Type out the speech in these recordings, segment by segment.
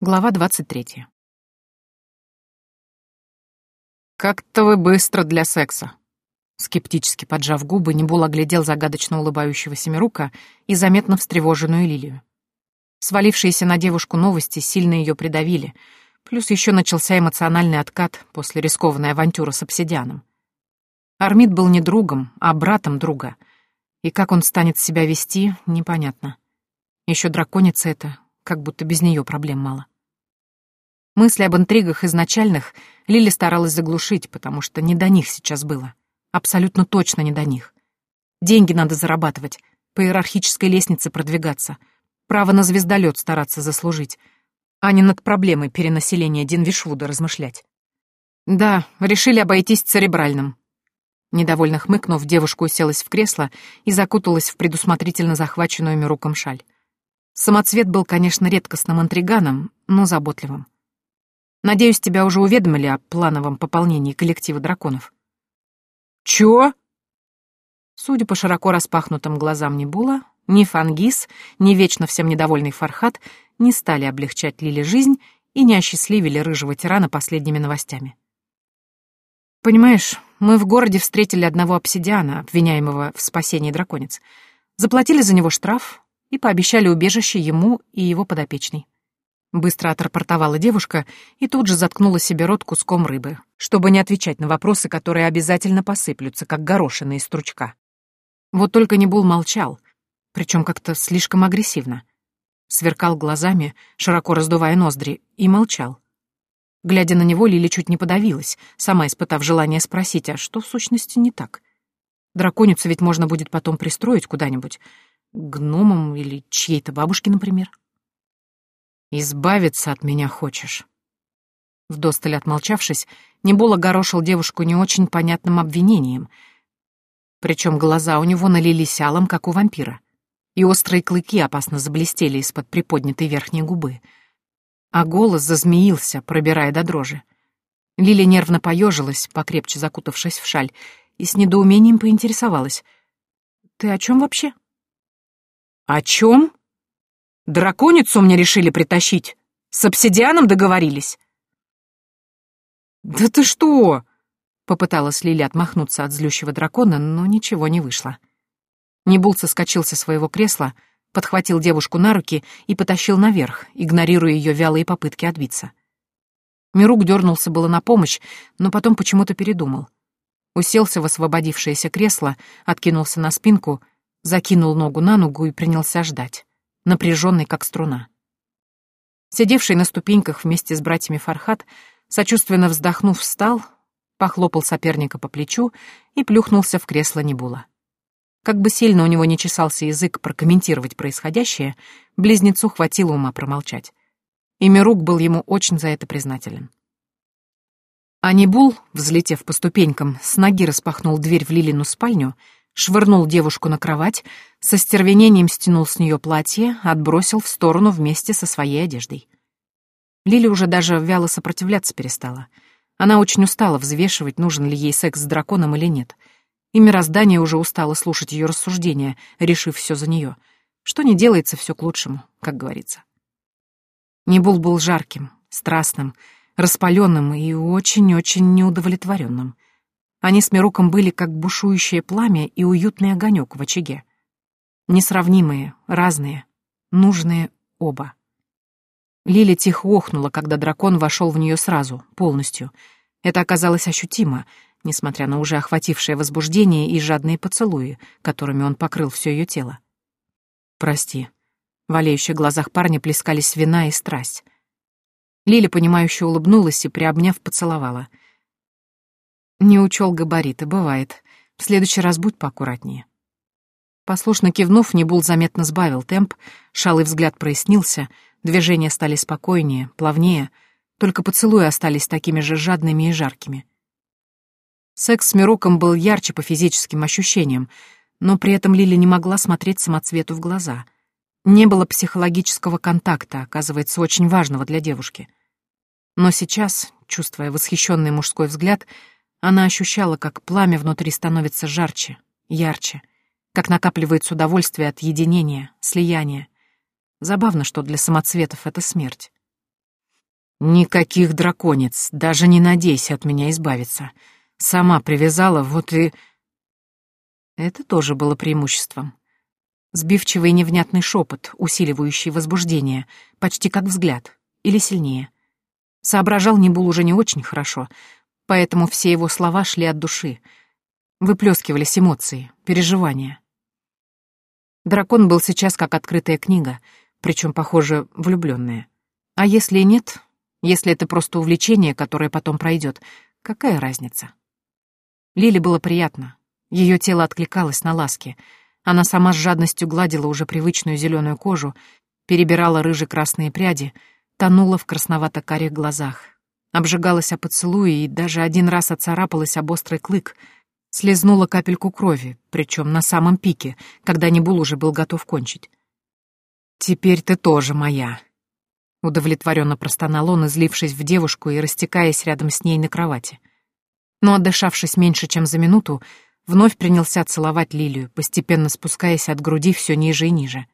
Глава двадцать третья. «Как-то вы быстро для секса», Скептически поджав губы, Небул оглядел загадочно улыбающегося Мирука и заметно встревоженную Лилию. Свалившиеся на девушку новости сильно ее придавили, плюс еще начался эмоциональный откат после рискованной авантюры с обсидианом. Армид был не другом, а братом друга, и как он станет себя вести, непонятно. Еще драконица это, как будто без нее проблем мало. Мысли об интригах изначальных Лили старалась заглушить, потому что не до них сейчас было. Абсолютно точно не до них. Деньги надо зарабатывать, по иерархической лестнице продвигаться, право на звездолет стараться заслужить, а не над проблемой перенаселения Динвишвуда размышлять. Да, решили обойтись церебральным. Недовольно хмыкнув, девушка уселась в кресло и закуталась в предусмотрительно захваченную Мируком шаль. Самоцвет был, конечно, редкостным интриганом, но заботливым. Надеюсь, тебя уже уведомили о плановом пополнении коллектива драконов. «Чё?» Судя по широко распахнутым глазам Небула, ни Фангис, ни вечно всем недовольный Фархат не стали облегчать Лиле жизнь и не осчастливили рыжего тирана последними новостями. «Понимаешь, мы в городе встретили одного обсидиана, обвиняемого в спасении драконец. Заплатили за него штраф и пообещали убежище ему и его подопечной. Быстро отрапортовала девушка и тут же заткнула себе рот куском рыбы, чтобы не отвечать на вопросы, которые обязательно посыплются, как горошины из стручка. Вот только Небул молчал, причем как-то слишком агрессивно. Сверкал глазами, широко раздувая ноздри, и молчал. Глядя на него, Лили чуть не подавилась, сама испытав желание спросить, а что в сущности не так? Драконицу ведь можно будет потом пристроить куда-нибудь, гномом или чьей-то бабушке, например. «Избавиться от меня хочешь?» Вдосталь отмолчавшись, Небула горошил девушку не очень понятным обвинением. Причем глаза у него налились алым, как у вампира, и острые клыки опасно заблестели из-под приподнятой верхней губы. А голос зазмеился, пробирая до дрожи. Лиля нервно поежилась, покрепче закутавшись в шаль, и с недоумением поинтересовалась. «Ты о чем вообще?» «О чем?» Драконицу мне решили притащить. С обсидианом договорились. «Да ты что?» — попыталась Лили отмахнуться от злющего дракона, но ничего не вышло. Небул соскочил со своего кресла, подхватил девушку на руки и потащил наверх, игнорируя ее вялые попытки отбиться. Мирук дернулся было на помощь, но потом почему-то передумал. Уселся в освободившееся кресло, откинулся на спинку, закинул ногу на ногу и принялся ждать напряженный как струна. Сидевший на ступеньках вместе с братьями Фархат, сочувственно вздохнув, встал, похлопал соперника по плечу и плюхнулся в кресло Небула. Как бы сильно у него не чесался язык прокомментировать происходящее, близнецу хватило ума промолчать. И Мирук был ему очень за это признателен. А Небул, взлетев по ступенькам, с ноги распахнул дверь в Лилину спальню — швырнул девушку на кровать, со стервенением стянул с нее платье, отбросил в сторону вместе со своей одеждой. Лили уже даже вяло сопротивляться перестала. Она очень устала взвешивать, нужен ли ей секс с драконом или нет. И мироздание уже устало слушать ее рассуждения, решив все за нее. Что не делается, все к лучшему, как говорится. Небул был жарким, страстным, распаленным и очень-очень неудовлетворенным — они с Мируком были как бушующее пламя и уютный огонек в очаге. Несравнимые, разные, нужные оба. Лили тихо охнула, когда дракон вошел в нее сразу, полностью. Это оказалось ощутимо, несмотря на уже охватившее возбуждение и жадные поцелуи, которыми он покрыл все ее тело. «Прости». В олеющих глазах парня плескались вина и страсть. Лили, понимающе улыбнулась и, приобняв, поцеловала — не учел габариты, бывает. В следующий раз будь поаккуратнее. Послушно кивнув, Небул заметно сбавил темп, шалый взгляд прояснился, движения стали спокойнее, плавнее, только поцелуи остались такими же жадными и жаркими. Секс с Мируком был ярче по физическим ощущениям, но при этом Лили не могла смотреть самоцвету в глаза. Не было психологического контакта, оказывается, очень важного для девушки. Но сейчас, чувствуя восхищенный мужской взгляд, она ощущала, как пламя внутри становится жарче, ярче, как накапливается удовольствие от единения, слияния. Забавно, что для самоцветов это смерть. Никаких драконец, даже не надейся от меня избавиться. Сама привязала, вот и... Это тоже было преимуществом. Сбивчивый невнятный шепот, усиливающий возбуждение, почти как взгляд, или сильнее. Соображал Небул уже не очень хорошо, поэтому все его слова шли от души. Выплескивались эмоции, переживания. Дракон был сейчас как открытая книга, причем, похоже, влюбленная. А если и нет, если это просто увлечение, которое потом пройдет, какая разница? Лиле было приятно. Ее тело откликалось на ласки. Она сама с жадностью гладила уже привычную зеленую кожу, перебирала рыже-красные пряди, тонула в красновато-карих глазах, обжигалась о поцелуи и даже один раз оцарапалась об острый клык, слезнула капельку крови, причем на самом пике, когда Небул уже был готов кончить. «Теперь ты тоже моя», Удовлетворенно простонал он, излившись в девушку и растекаясь рядом с ней на кровати. Но, отдышавшись меньше, чем за минуту, вновь принялся целовать Лилию, постепенно спускаясь от груди все ниже и ниже.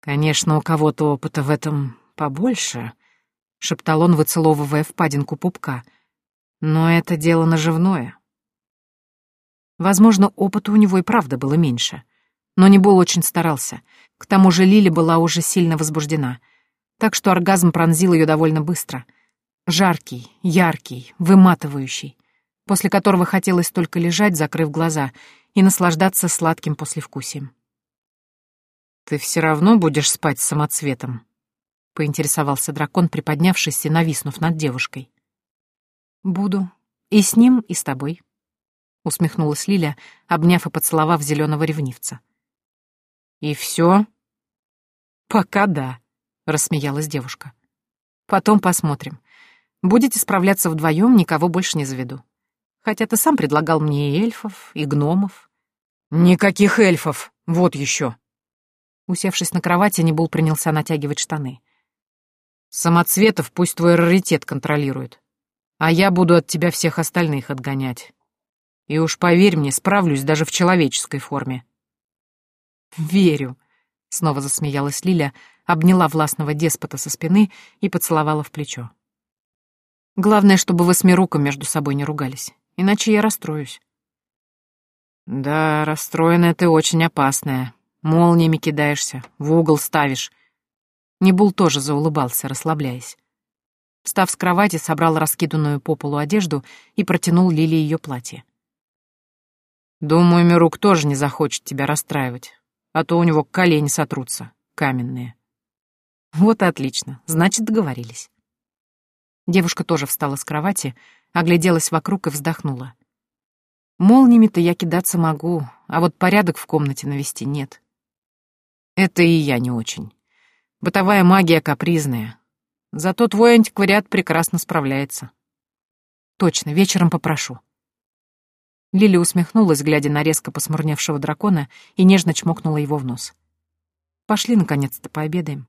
«Конечно, у кого-то опыта в этом побольше», — шептал он, выцеловывая впадинку пупка. «Но это дело наживное». Возможно, опыта у него и правда было меньше. Но Небол очень старался. К тому же Лили была уже сильно возбуждена — так что оргазм пронзил ее довольно быстро. Жаркий, яркий, выматывающий, после которого хотелось только лежать, закрыв глаза, и наслаждаться сладким послевкусием. «Ты все равно будешь спать с самоцветом?» — поинтересовался дракон, приподнявшись и нависнув над девушкой. «Буду. И с ним, и с тобой», — усмехнулась Лиля, обняв и поцеловав зеленого ревнивца. «И все?» «Пока да», — рассмеялась девушка. «Потом посмотрим. Будете справляться вдвоем, никого больше не заведу. Хотя ты сам предлагал мне и эльфов, и гномов». «Никаких эльфов! Вот еще!» Усевшись на кровати, Небул принялся натягивать штаны. «Самоцветов пусть твой раритет контролирует, а я буду от тебя всех остальных отгонять. И уж поверь мне, справлюсь даже в человеческой форме». «Верю», — снова засмеялась Лиля, обняла властного деспота со спины и поцеловала в плечо. «Главное, чтобы вы с Мируком между собой не ругались, иначе я расстроюсь». «Да, расстроенная ты очень опасная. Молниями кидаешься, в угол ставишь». Небул тоже заулыбался, расслабляясь. Встав с кровати, собрал раскиданную по полу одежду и протянул Лиле ее платье. «Думаю, Мирук тоже не захочет тебя расстраивать, а то у него колени сотрутся, каменные». Вот и отлично, значит, договорились. Девушка тоже встала с кровати, огляделась вокруг и вздохнула. Молниями-то я кидаться могу, а вот порядок в комнате навести нет. Это и я не очень. Бытовая магия капризная. Зато твой антиквариат прекрасно справляется. Точно, вечером попрошу. Лили усмехнулась, глядя на резко посмурневшего дракона, и нежно чмокнула его в нос. Пошли, наконец-то, пообедаем.